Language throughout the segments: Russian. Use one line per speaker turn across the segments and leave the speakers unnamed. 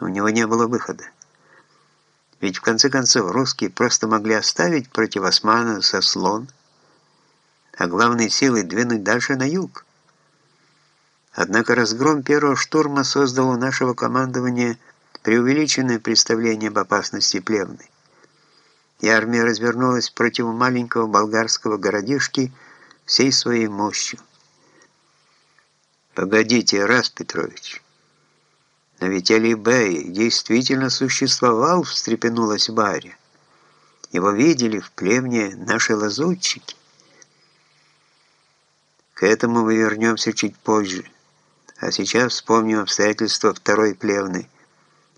У него не было выхода. Ведь в конце концов русские просто могли оставить против османа Сослон, а главные силы двинуть дальше на юг. Однако разгром первого штурма создал у нашего командования преувеличенное представление об опасности Плевны. И армия развернулась против маленького болгарского городишки всей своей мощью. «Погодите, Раз Петрович, но ведь Алибей действительно существовал», — встрепенулась Варя. «Его видели в плевне наши лазутчики». К этому мы вернемся чуть позже. А сейчас вспомним обстоятельства второй плевны,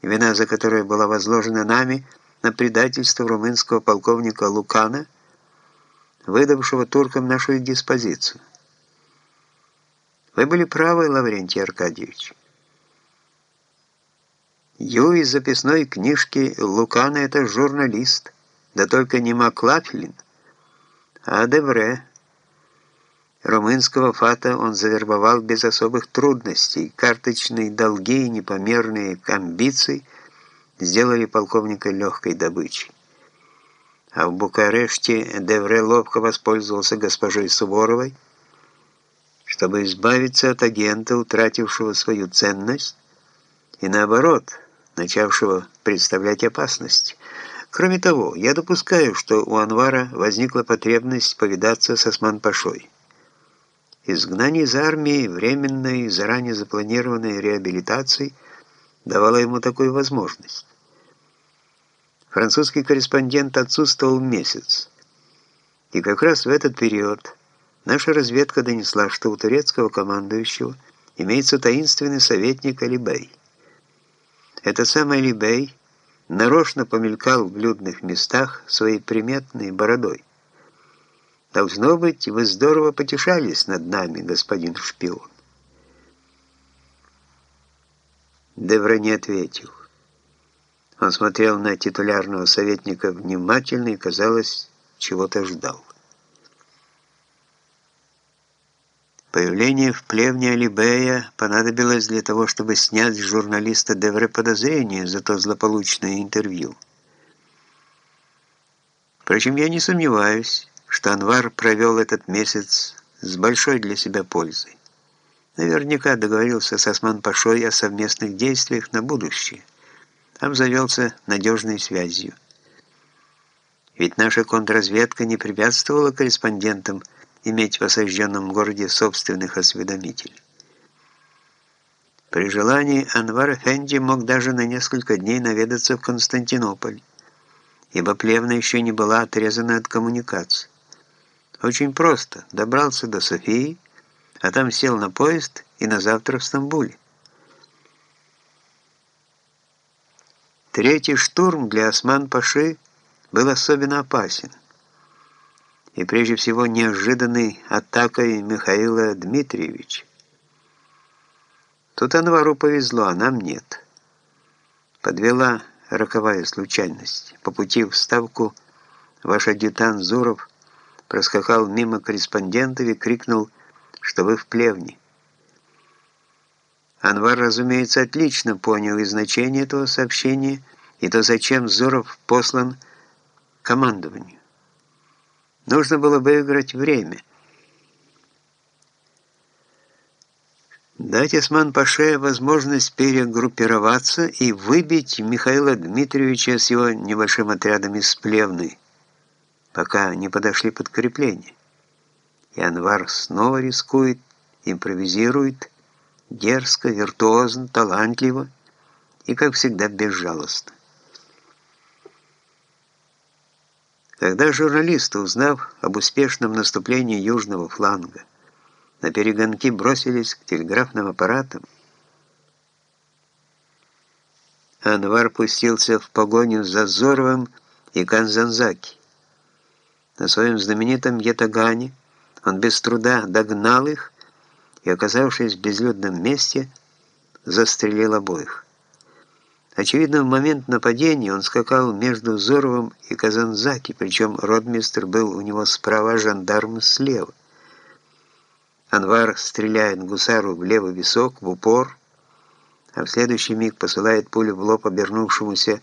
вина за которое была возложена нами на предательство румынского полковника Лукана, выдавшего туркам нашу диспозицию. Вы были правы, Лаврентий Аркадьевич. Ю из записной книжки Лукана — это журналист, да только не Маклафлин, а Девре. Румынского фата он завербовал без особых трудностей. Карточные долги и непомерные амбиции сделали полковника легкой добычей. А в Букареште Девре ловко воспользовался госпожой Суворовой, чтобы избавиться от агента, утратившего свою ценность, и наоборот, начавшего представлять опасность. Кроме того, я допускаю, что у Анвара возникла потребность повидаться с Осман-Пашой. Изгнание из армии, временной, заранее запланированной реабилитацией давало ему такую возможность. Французский корреспондент отсутствовал месяц. И как раз в этот период наша разведка донесла, что у турецкого командующего имеется таинственный советник Алибей. Этот самый Алибей нарочно помелькал в людных местах своей приметной бородой. Должно быть, вы здорово потешались над нами, господин шпион. Девра не ответил. Он смотрел на титулярного советника внимательно и, казалось, чего-то ждал. Появление в плевне Алибея понадобилось для того, чтобы снять с журналиста Девре подозрения за то злополучное интервью. Впрочем, я не сомневаюсь, что Анвар провел этот месяц с большой для себя пользой. Наверняка договорился с Осман-Пашой о совместных действиях на будущее. Обзавелся надежной связью. Ведь наша контрразведка не препятствовала корреспондентам иметь в осажденном городе собственных осведомителей. При желании Анвар Эфенди мог даже на несколько дней наведаться в Константинополь, ибо Плевна еще не была отрезана от коммуникации. Очень просто. Добрался до Софии, а там сел на поезд и на завтра в Стамбуле. Третий штурм для Осман-Паши был особенно опасен. И прежде всего неожиданной атакой Михаила Дмитриевича. Тут Анвару повезло, а нам нет. Подвела роковая случайность. По пути в Ставку ваш адъютант Зуров проскакал мимо корреспондентов и крикнул, что вы в плевне. Анвар, разумеется, отлично понял и значение этого сообщения, и то, зачем Зуров послан командованию. Нужно было выиграть время. Дать Осман-Паше возможность перегруппироваться и выбить Михаила Дмитриевича с его небольшим отрядом из Плевны, пока не подошли подкрепления. И Анвар снова рискует, импровизирует, дерзко, виртуозно, талантливо и, как всегда, безжалостно. Когда журналисты, узнав об успешном наступлении южного фланга, на перегонки бросились к телеграфным аппаратам, Анвар пустился в погоню за Зоровым и Канзанзаки. На своем знаменитом Ятагане он без труда догнал их и, оказавшись в безлюдном месте, застрелил обоих. Очевидно, в момент нападения он скакал между Зоровым и Казанзаки, причем ротмистр был у него справа, жандарм слева. Анвар стреляет гусару в левый висок, в упор, а в следующий миг посылает пулю в лоб обернувшемуся